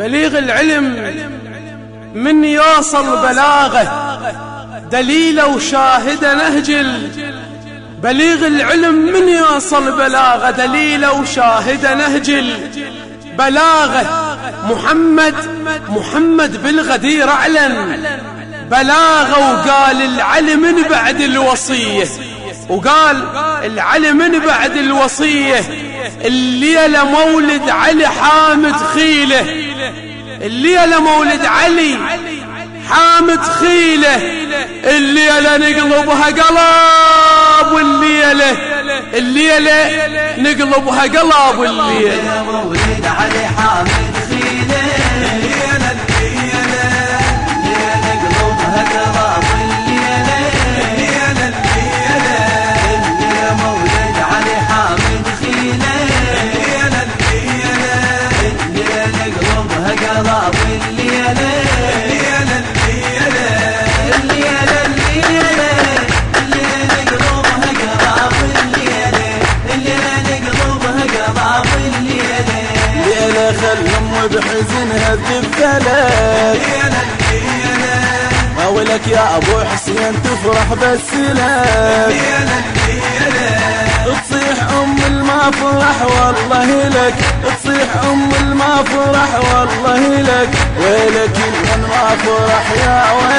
بليغ العلم من يوصل بلاغه دليله وشاهده نهجل. بليغ العلم من يوصل بلاغه دليله وشاهده نهجل. بلاغه محمد محمد بالغدير أعلن. بلاغه وقال العلي من بعد الوصية. وقال العلي من بعد الوصية. الليلة مولد علي حامد خيلة. الليلة مولد علي حامد خيلة. الليلة نقلبها قلب والليلة. الليلة نقلبها قلب والليلة. مولد علي حامد بحزنها الثلاث. ولك يا أبو حسين تفرح بالسلام تصيح أم المفرح والله لك. تصيح أم المفرح والله لك. ويلك من فرح يا ويله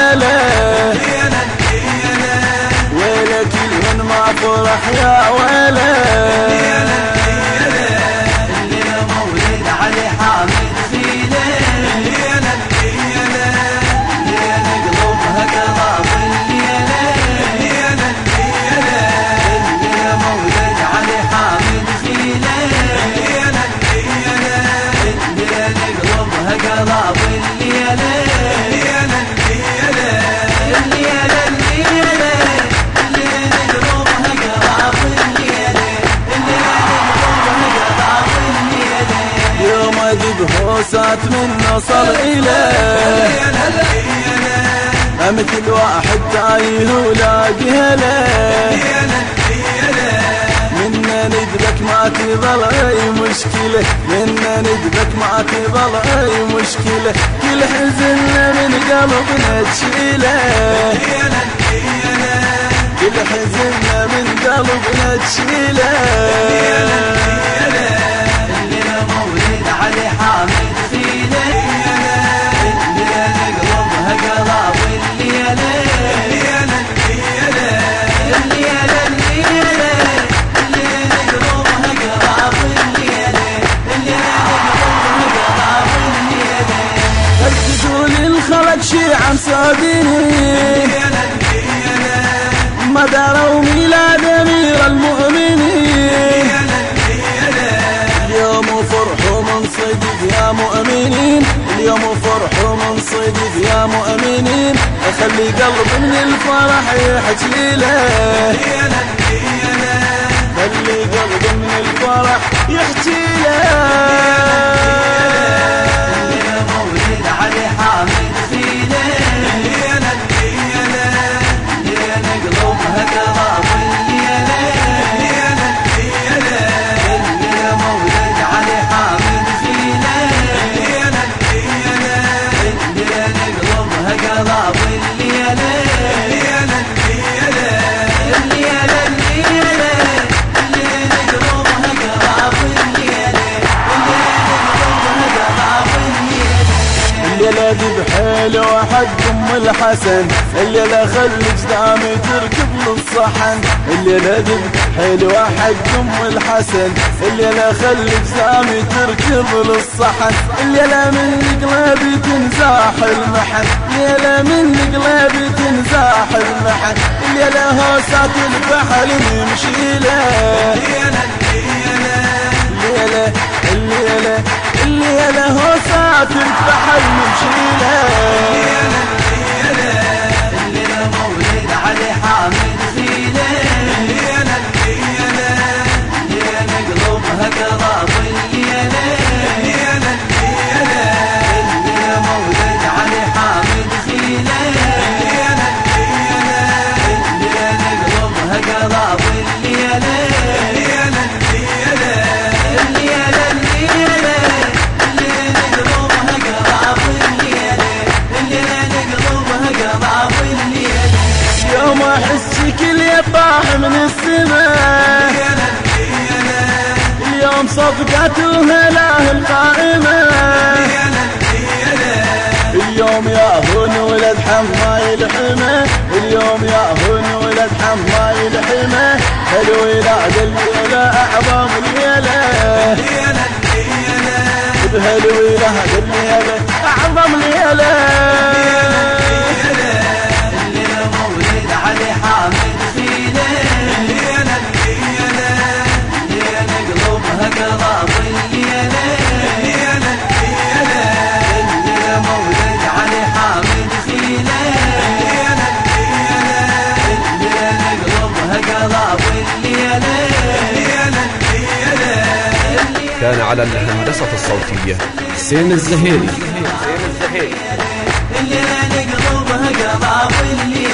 بهوسات من نصر إليه. مثل واحد تايه ولاقي له منا ندبك ما تظل أي مشكلة. منا ندبك ما تظل أي مشكلة. كل حزن من قلبنا تشيله. كل حزن من قلبنا تشيله. عن سابيني ما ميلاد أمير المؤمنين. اليوم فرح من صدق يا مؤمنين. اليوم من صدق يا مؤمنين. أخلي قلب من الفرح يحكي له خلي قلب من الفرح يحكي له بحيل حق ام الحسن الليلة خلي جدامي تركب للصحن الليلة بحيل حق ام الحسن الليلة خلي جدامي تركب للصحن الليلة من قلبي تنزاح المحن. الليلة من قلبي تنزاح المحن. الليلة هوسات البحر نمشي له الليلة الليلة الليلة هوسات البحر نمشي طاح من السماء. اليوم صفقته له القائمة. اليوم يا هون ولد حما الحمى. اليوم يا هون ولد حما يلحمه هالولاد الليلة أعظم ليلة بهالولاد الليلة أعظم ليلة كان على الهندسة الصوتية. حسين الزهيري اللي نقلبها قضى اللي